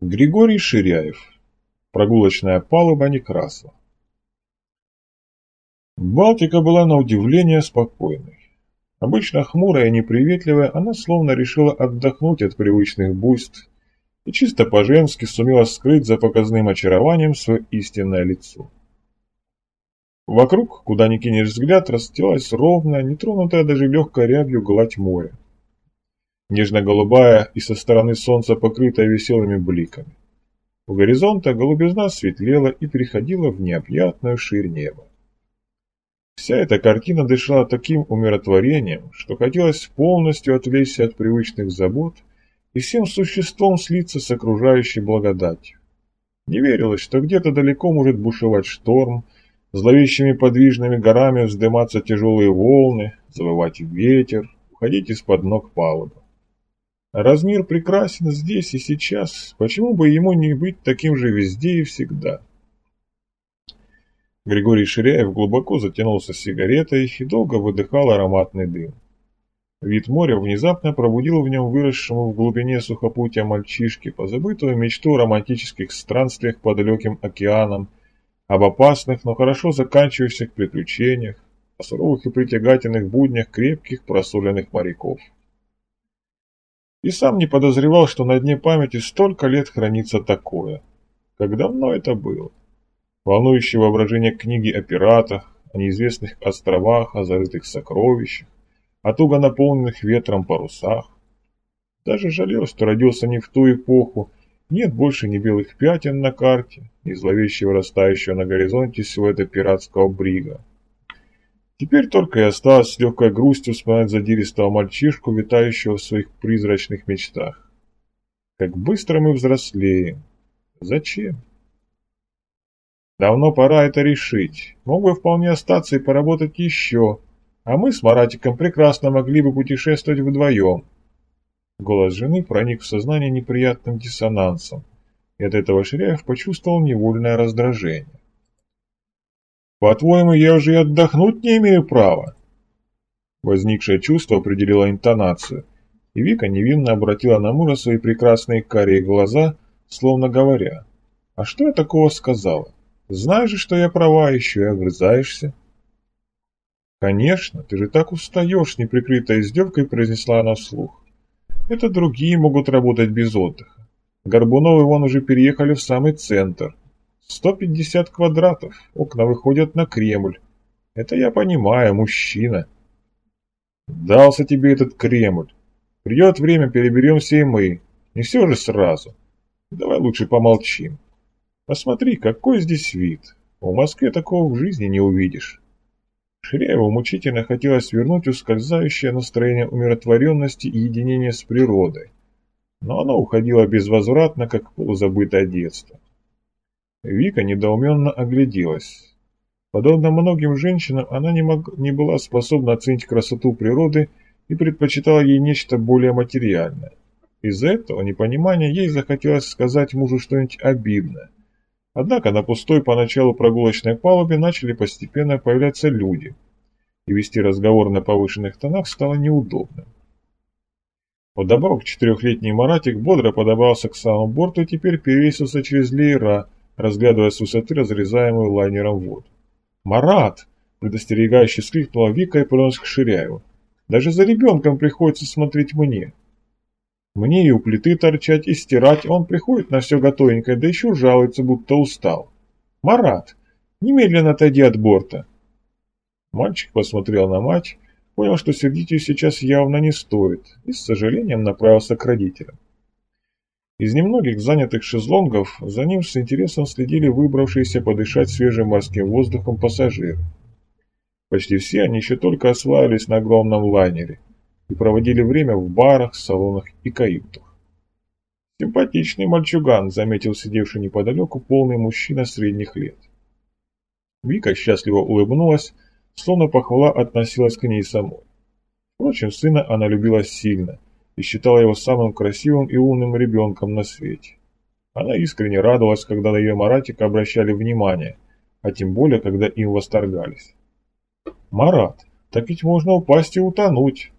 Григорий Ширяев. Прогулочная палуба Некрасова. Балтика была на удивление спокойной. Обычно хмурая и неприветливая, она словно решила отдохнуть от привычных буйств и чисто по-женски сумела скрыть за показным очарованием свое истинное лицо. Вокруг, куда ни кинешь взгляд, расстилалась ровная, нетронутая даже легкой рябью гладь моря нежно-голубая и со стороны солнца покрытая веселыми бликами. У горизонта голубизна светлела и переходила в необъятную ширь неба. Вся эта картина дышала таким умиротворением, что хотелось полностью отвлечься от привычных забот и всем существом слиться с окружающей благодатью. Не верилось, что где-то далеко может бушевать шторм, зловещими подвижными горами вздыматься тяжелые волны, завывать ветер, уходить из-под ног палубы. Размир прекрасен здесь и сейчас, почему бы ему не быть таким же везде и всегда? Григорий Ширяев глубоко затянулся сигаретой и долго выдыхал ароматный дым. Вид моря внезапно пробудил в нем выросшему в глубине сухопутья мальчишки позабытую мечту о романтических странствиях по далеким океанам, об опасных, но хорошо заканчивающихся приключениях, о суровых и притягательных буднях крепких просоленных моряков и сам не подозревал, что на дне памяти столько лет хранится такое. Как давно это было? Волнующее воображение книги о пиратах, о неизвестных островах, о зарытых сокровищах, о туго наполненных ветром парусах. Даже жалел, что родился не в ту эпоху, нет больше ни белых пятен на карте, ни зловещего растающего на горизонте силуэта пиратского брига. Теперь только и осталось с легкой грустью вспоминать задиристого мальчишку, витающего в своих призрачных мечтах. Как быстро мы взрослеем. Зачем? Давно пора это решить. Мог бы вполне остаться и поработать еще. А мы с Маратиком прекрасно могли бы путешествовать вдвоем. Голос жены проник в сознание неприятным диссонансом, и от этого Ширяев почувствовал невольное раздражение. По-твоему, я уже и отдохнуть не имею права?» Возникшее чувство определило интонацию, и Вика невинно обратила на мужа свои прекрасные карие глаза, словно говоря, «А что я такого сказала? Знаешь же, что я права, еще и огрызаешься». «Конечно, ты же так устаешь», — неприкрытой издевкой произнесла она вслух. «Это другие могут работать без отдыха. Горбуновы вон уже переехали в самый центр, 150 квадратов, окна выходят на Кремль. Это я понимаю, мужчина. Дался тебе этот Кремль. Придет время, переберемся и мы. Не все же сразу. Давай лучше помолчим. Посмотри, какой здесь вид. В Москве такого в жизни не увидишь. Ширяеву мучительно хотелось вернуть ускользающее настроение умиротворенности и единения с природой. Но оно уходило безвозвратно, как полузабытое детство. Вика недоуменно огляделась. Подобно многим женщинам, она не, мог, не была способна оценить красоту природы и предпочитала ей нечто более материальное. Из-за этого непонимания ей захотелось сказать мужу что-нибудь обидное. Однако на пустой поначалу прогулочной палубе начали постепенно появляться люди, и вести разговор на повышенных тонах стало неудобно. Вдобавок четырехлетний Маратик бодро подобрался к самому борту и теперь перевесился через леера, разглядывая с высоты разрезаемую лайнером воду. «Марат!» – предостерегающе скрикнула Вика и повернулась к Ширяеву. «Даже за ребенком приходится смотреть мне. Мне и у плиты торчать, и стирать, он приходит на все готовенькое, да еще жалуется, будто устал. Марат, немедленно отойди от борта!» Мальчик посмотрел на мать, понял, что сердить ее сейчас явно не стоит, и с сожалением направился к родителям. Из немногих занятых шезлонгов за ним с интересом следили выбравшиеся подышать свежим морским воздухом пассажиры. Почти все они еще только осваивались на огромном лайнере и проводили время в барах, салонах и каютах. «Симпатичный мальчуган», — заметил сидевший неподалеку полный мужчина средних лет. Вика счастливо улыбнулась, словно похвала относилась к ней самой. Впрочем, сына она любила сильно — и считала его самым красивым и умным ребенком на свете. Она искренне радовалась, когда на ее Маратика обращали внимание, а тем более, когда им восторгались. «Марат, так ведь можно упасть и утонуть.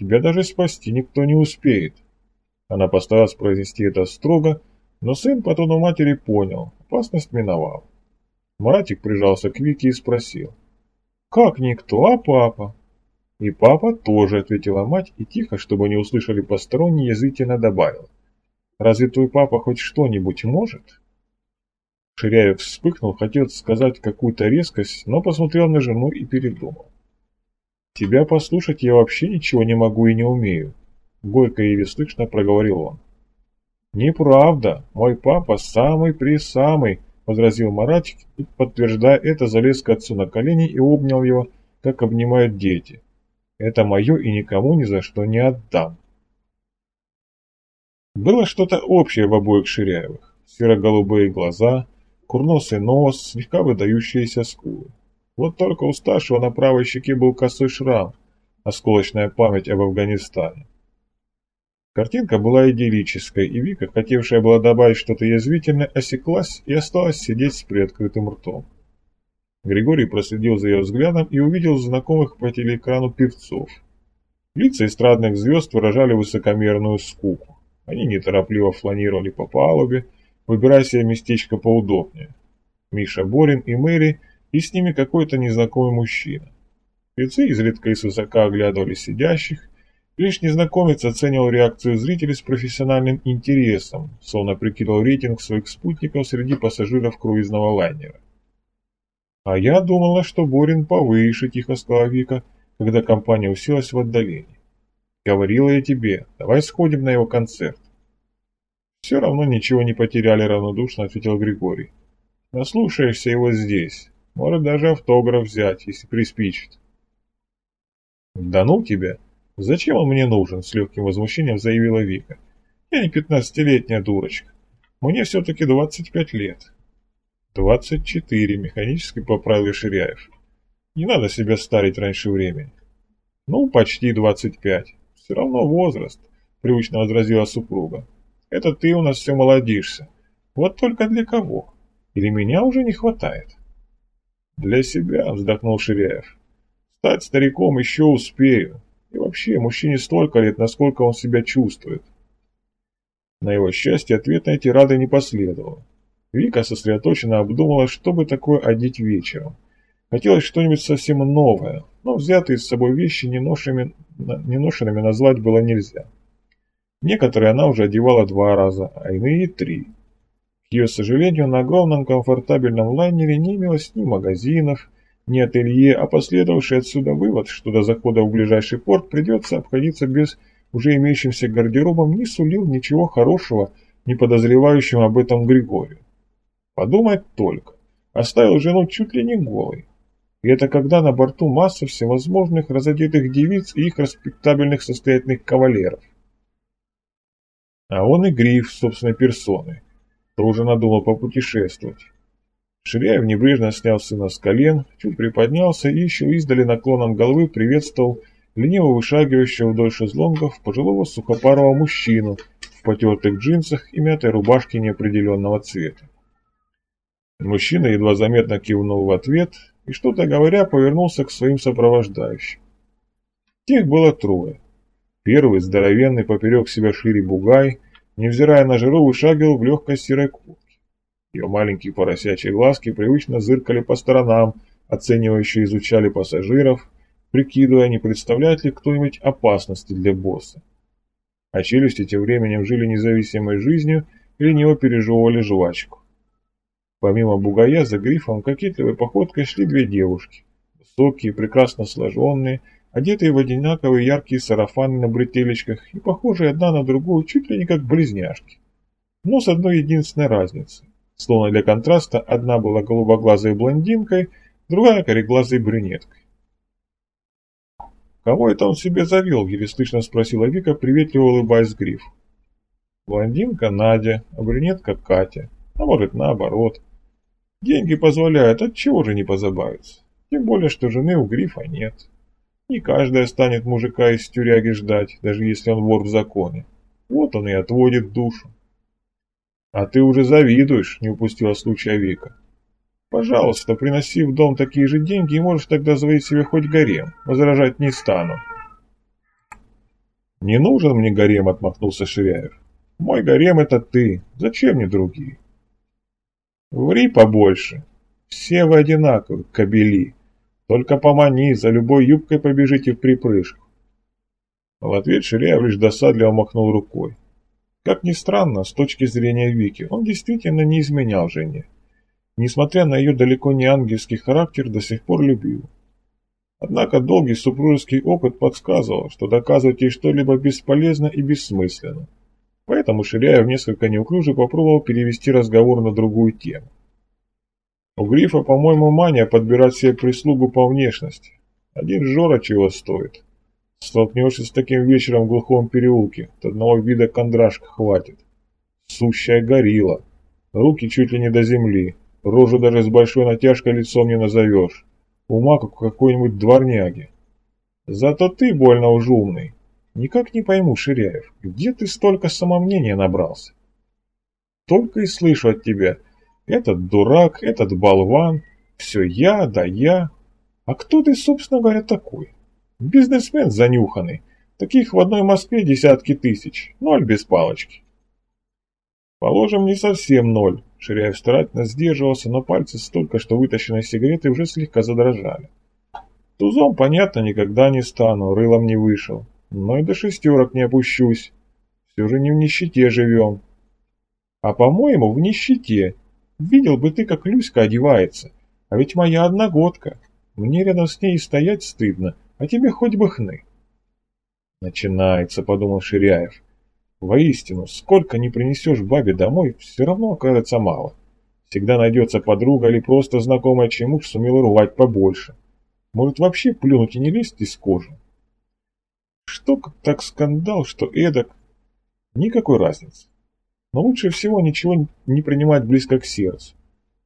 Тебя даже спасти никто не успеет». Она постаралась произнести это строго, Но сын по тону матери понял, опасность миновал. Маратик прижался к Вике и спросил. «Как никто, а папа?» «И папа тоже», — ответила мать, и тихо, чтобы не услышали посторонние, язвительно добавила. «Разве твой папа хоть что-нибудь может?» Ширяев вспыхнул, хотел сказать какую-то резкость, но посмотрел на жену и передумал. «Тебя послушать я вообще ничего не могу и не умею», — горько и слышно проговорил он. «Неправда, мой папа самый-присамый», — возразил Маратик, и, подтверждая это, залез к отцу на колени и обнял его, как обнимают дети. «Это мое и никому ни за что не отдам». Было что-то общее в обоих Ширяевых. Серо-голубые глаза, курносый нос, слегка выдающиеся скулы. Вот только у старшего на правой щеке был косой шрам, осколочная память об Афганистане. Картинка была идиллической, и Вика, хотевшая была добавить что-то язвительное, осеклась и осталась сидеть с приоткрытым ртом. Григорий проследил за ее взглядом и увидел знакомых по телеэкрану певцов. Лица эстрадных звезд выражали высокомерную скуку. Они неторопливо фланировали по палубе, выбирая себе местечко поудобнее. Миша Борин и Мэри, и с ними какой-то незнакомый мужчина. Певцы изредка и свысока оглядывали сидящих, Лишь незнакомец оценивал реакцию зрителей с профессиональным интересом, словно прикидывал рейтинг своих спутников среди пассажиров круизного лайнера. «А я думала, что Борин повыше», — тихо сказала Вика, когда компания уселась в отдалении. «Говорила я тебе, давай сходим на его концерт». «Все равно ничего не потеряли», — равнодушно ответил Григорий. «Наслушаешься его здесь. Может даже автограф взять, если приспичит». «Да ну тебя!» «Зачем он мне нужен?» – с легким возмущением заявила Вика. «Я не пятнадцатилетняя дурочка. Мне все-таки двадцать пять лет». «Двадцать четыре», – механически поправил Ширяев. «Не надо себя старить раньше времени». «Ну, почти двадцать пять. Все равно возраст», – привычно возразила супруга. «Это ты у нас все молодишься. Вот только для кого? Или меня уже не хватает?» «Для себя», – вздохнул Ширяев. «Стать стариком еще успею. И вообще, мужчине столько лет, насколько он себя чувствует. На его счастье ответ на эти рады не последовало. Вика сосредоточенно обдумала, что бы такое одеть вечером. Хотелось что-нибудь совсем новое, но взятые с собой вещи неношенными, неношенными назвать было нельзя. Некоторые она уже одевала два раза, а иные три. К ее сожалению, на огромном комфортабельном лайнере не имелось ни магазинов, не ателье, а последовавший отсюда вывод, что до захода в ближайший порт придется обходиться без уже имеющимся гардеробом, не сулил ничего хорошего, не подозревающим об этом Григорию. Подумать только, оставил жену чуть ли не голой. И это когда на борту масса всевозможных разодетых девиц и их респектабельных состоятельных кавалеров. А он и Гриф собственной персоной, тоже надумал попутешествовать. Ширяев небрежно снял сына с колен, чуть приподнялся и еще издали наклоном головы приветствовал лениво вышагивающего вдоль шезлонгов пожилого сухопарого мужчину в потертых джинсах и мятой рубашке неопределенного цвета. Мужчина едва заметно кивнул в ответ и, что-то говоря, повернулся к своим сопровождающим. Тех было трое. Первый, здоровенный, поперек себя шире бугай, невзирая на жару, вышагивал в легкой серой куртке. Ее маленькие поросячьи глазки привычно зыркали по сторонам, оценивающе изучали пассажиров, прикидывая, не представляет ли кто-нибудь опасности для босса. А челюсти тем временем жили независимой жизнью и лениво пережевывали жвачку. Помимо бугая, за грифом кокетливой походкой шли две девушки. Высокие, прекрасно сложенные, одетые в одинаковые яркие сарафаны на бретелечках и похожие одна на другую чуть ли не как близняшки. Но с одной единственной разницей. Словно для контраста, одна была голубоглазой блондинкой, другая кореглазой брюнеткой. «Кого это он себе завел?» – еле слышно спросила Вика, приветливо улыбаясь Гриф. «Блондинка Надя, а брюнетка Катя. А может, наоборот. Деньги позволяют, от чего же не позабавиться? Тем более, что жены у Грифа нет. Не каждая станет мужика из тюряги ждать, даже если он вор в законе. Вот он и отводит душу. «А ты уже завидуешь», — не упустила случая Вика. «Пожалуйста, приноси в дом такие же деньги, и можешь тогда заводить себе хоть гарем. Возражать не стану». «Не нужен мне гарем», — отмахнулся Ширяев. Мой гарем это ты, зачем мне другие? Ври побольше. Все вы одинаковы, кобели. Только помани, за любой юбкой побежите в припрыжку. В ответ Ширяев лишь досадливо махнул рукой. Как ни странно, с точки зрения Вики, он действительно не изменял жене. Несмотря на ее далеко не ангельский характер, до сих пор любил. Однако долгий супружеский опыт подсказывал, что доказывать ей что-либо бесполезно и бессмысленно. Поэтому Ширяев несколько неуклюже попробовал перевести разговор на другую тему. У Грифа, по-моему, мания подбирать себе прислугу по внешности. Один Жора чего стоит. Столкнешься с таким вечером в глухом переулке, от одного вида кондрашка хватит. Сущая горилла. Руки чуть ли не до земли. Рожу даже с большой натяжкой лицом не назовешь. Ума как у какой-нибудь дворняги. Зато ты больно уж умный. Никак не пойму, Ширяев, где ты столько самомнения набрался? Только и слышу от тебя. Этот дурак, этот болван, все я, да я. А кто ты, собственно говоря, такой? Бизнесмен занюханный. Таких в одной Москве десятки тысяч. Ноль без палочки. Положим, не совсем ноль. Ширяев старательно сдерживался, но пальцы столько, что вытащенные сигареты уже слегка задрожали. Тузом, понятно, никогда не стану, рылом не вышел. Но и до шестерок не опущусь. Все же не в нищете живем. А по-моему, в нищете. Видел бы ты, как Люська одевается. А ведь моя одногодка. Мне рядом с ней стоять стыдно, а тебе хоть бы хны. Начинается, подумал Ширяев. Воистину, сколько не принесешь бабе домой, все равно окажется мало. Всегда найдется подруга или просто знакомая, чему ж сумела рвать побольше. Может вообще плюнуть и не лезть из кожи. Что так скандал, что эдак. Никакой разницы. Но лучше всего ничего не принимать близко к сердцу.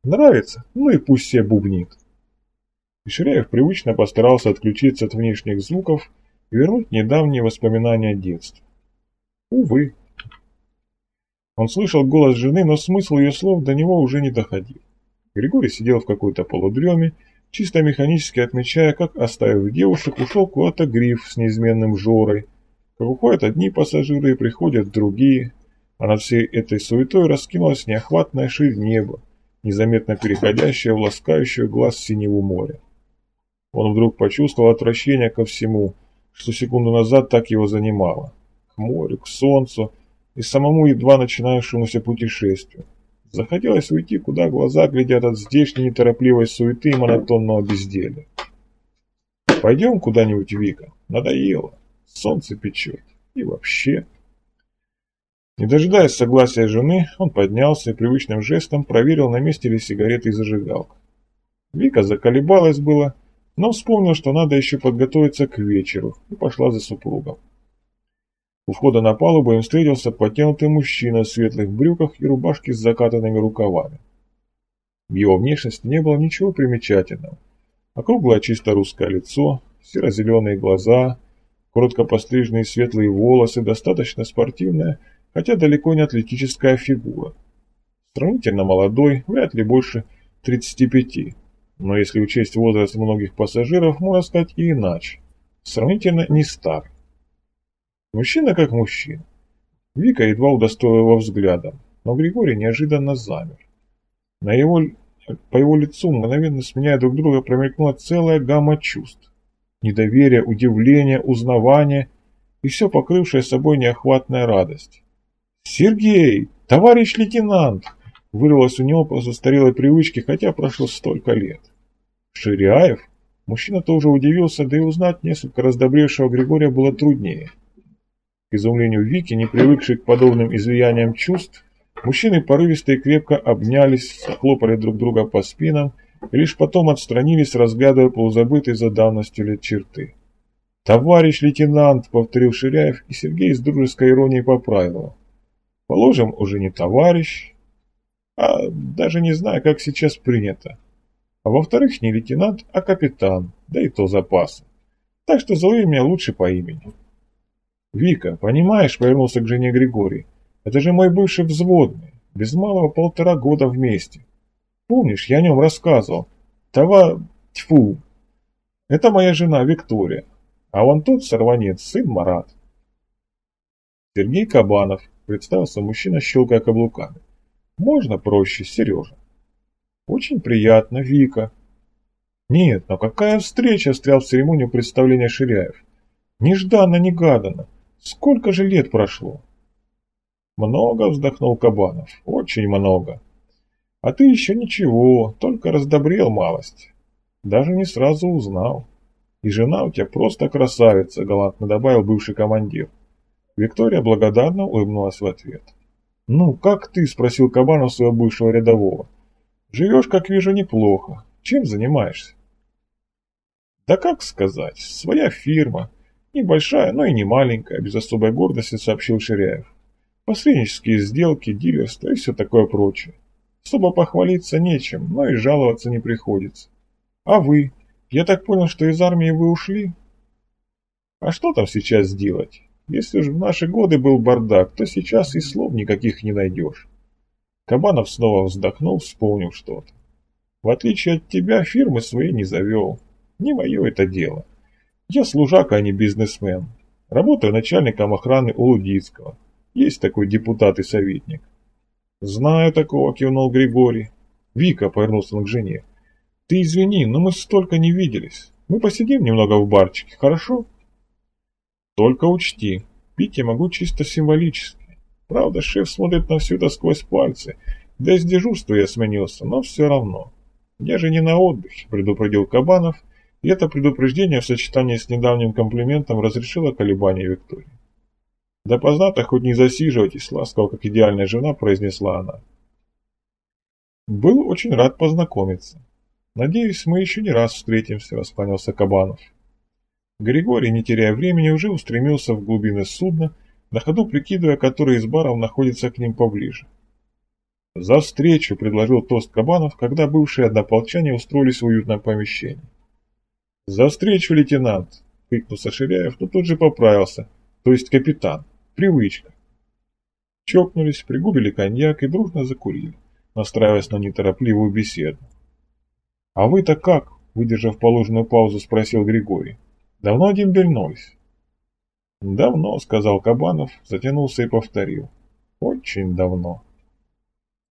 Нравится? Ну и пусть себе бубнит. И Ширяев привычно постарался отключиться от внешних звуков и вернуть недавние воспоминания детства. Увы. Он слышал голос жены, но смысл ее слов до него уже не доходил. Григорий сидел в какой-то полудреме, чисто механически отмечая, как, оставив девушек, ушел куда-то гриф с неизменным жорой, как уходят одни пассажиры и приходят другие, а над всей этой суетой раскинулась неохватная ширь неба, незаметно переходящая в ласкающую глаз синего моря. Он вдруг почувствовал отвращение ко всему, что секунду назад так его занимало морю, к солнцу и самому едва начинающемуся путешествию. Захотелось уйти, куда глаза глядят от здешней неторопливой суеты и монотонного безделия. Пойдем куда-нибудь, Вика. Надоело. Солнце печет. И вообще... Не дожидаясь согласия жены, он поднялся и привычным жестом проверил, на месте ли сигареты и зажигалка. Вика заколебалась было, но вспомнила, что надо еще подготовиться к вечеру, и пошла за супругом. У входа на палубу им встретился подтянутый мужчина в светлых брюках и рубашке с закатанными рукавами. В его внешности не было ничего примечательного. Округлое чисто русское лицо, серо-зеленые глаза, коротко постриженные светлые волосы, достаточно спортивная, хотя далеко не атлетическая фигура. Сравнительно молодой, вряд ли больше 35, но если учесть возраст многих пассажиров, можно сказать и иначе. Сравнительно не старый. Мужчина как мужчина. Вика едва удостоила взглядом, но Григорий неожиданно замер. На его, по его лицу, мгновенно сменяя друг друга, промелькнула целая гамма чувств. Недоверие, удивление, узнавание и все покрывшее собой неохватная радость. «Сергей! Товарищ лейтенант!» вырвалось у него по застарелой привычке, хотя прошло столько лет. «Ширяев?» Мужчина тоже удивился, да и узнать несколько раздобревшего Григория было труднее. К изумлению Вики, не привыкшей к подобным излияниям чувств, мужчины порывисто и крепко обнялись, хлопали друг друга по спинам и лишь потом отстранились, разглядывая полузабытые за давностью лет черты. «Товарищ лейтенант!» — повторил Ширяев, и Сергей с дружеской иронией поправил. «Положим, уже не товарищ, а даже не знаю, как сейчас принято. А во-вторых, не лейтенант, а капитан, да и то запасы. Так что зови меня лучше по имени». «Вика, понимаешь?» — повернулся к жене Григорий. «Это же мой бывший взводный. Без малого полтора года вместе. Помнишь, я о нем рассказывал? Това... Тьфу! Это моя жена Виктория. А вон тот сорванец, сын Марат». Сергей Кабанов, представился мужчина, щелкая каблуками. Можно проще, Сережа. Очень приятно, Вика. Нет, но какая встреча, встрял в церемонию представления Ширяев. Нежданно-негаданно. Сколько же лет прошло? Много, вздохнул Кабанов, очень много. А ты еще ничего, только раздобрел малость. Даже не сразу узнал. И жена у тебя просто красавица, галантно добавил бывший командир. Виктория благодарно улыбнулась в ответ. «Ну, как ты?» – спросил Кабанов своего бывшего рядового. «Живешь, как вижу, неплохо. Чем занимаешься?» «Да как сказать, своя фирма. Небольшая, но и не маленькая», – без особой гордости сообщил Ширяев. «Посреднические сделки, дилерство и все такое прочее. Особо похвалиться нечем, но и жаловаться не приходится. А вы? Я так понял, что из армии вы ушли?» «А что там сейчас сделать? Если же в наши годы был бардак, то сейчас и слов никаких не найдешь. Кабанов снова вздохнул, вспомнив что-то. В отличие от тебя, фирмы свои не завел. Не мое это дело. Я служак, а не бизнесмен. Работаю начальником охраны у Лудицкого. Есть такой депутат и советник. Знаю такого, кивнул Григорий. Вика повернулся он к жене. Ты извини, но мы столько не виделись. Мы посидим немного в барчике, хорошо? Только учти, пить я могу чисто символически. Правда, шеф смотрит на все это сквозь пальцы. Да и с дежурства я сменился, но все равно. Я же не на отдыхе, предупредил Кабанов, и это предупреждение в сочетании с недавним комплиментом разрешило колебания Виктории. «Да поздно-то хоть не засиживайтесь», — ласково, как идеальная жена, произнесла она. «Был очень рад познакомиться. Надеюсь, мы еще не раз встретимся», — расклонился Кабанов. Григорий, не теряя времени, уже устремился в глубины судна, на ходу прикидывая, который из баров находится к ним поближе. «За встречу!» – предложил тост Кабанов, когда бывшие однополчане устроились в уютном помещении. «За встречу, лейтенант!» – крикнул Саширяев, но тут же поправился, то есть капитан. Привычка. Чокнулись, пригубили коньяк и дружно закурили, настраиваясь на неторопливую беседу. «А вы-то как?» – выдержав положенную паузу, спросил Григорий. Давно дембельнулись? Давно, сказал Кабанов, затянулся и повторил. Очень давно.